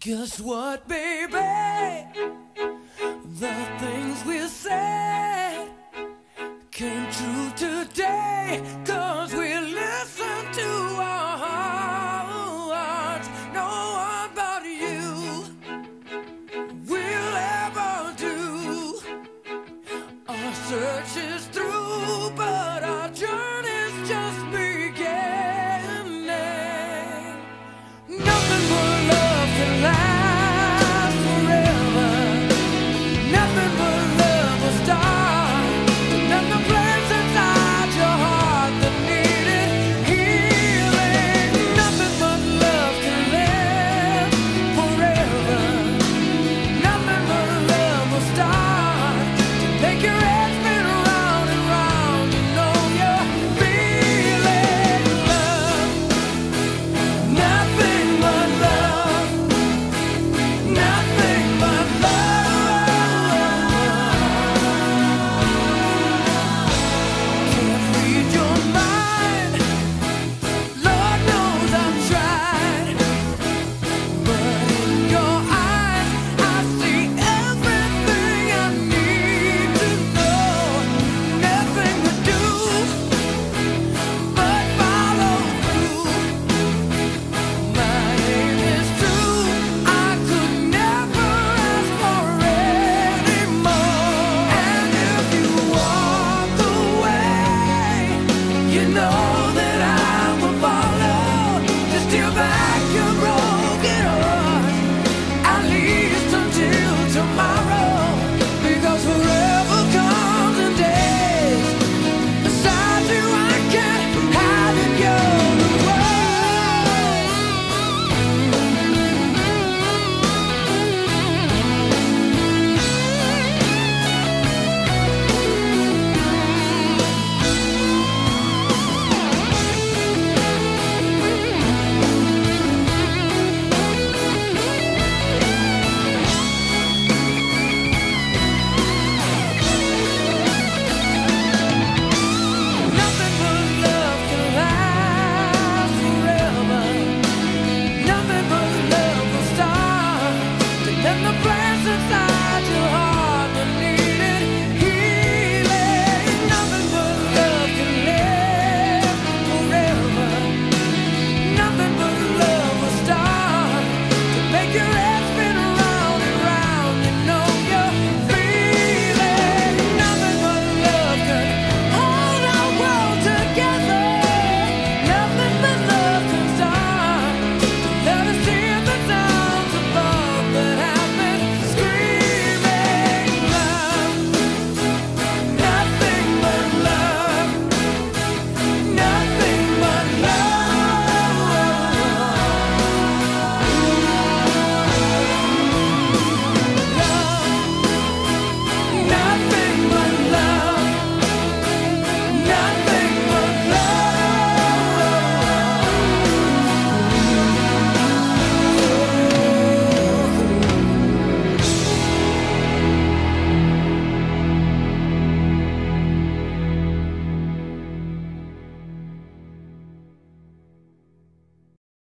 Guess what, baby? The things we said came true today. Cause we listened to our hearts. No one but you will ever do. Our searches. know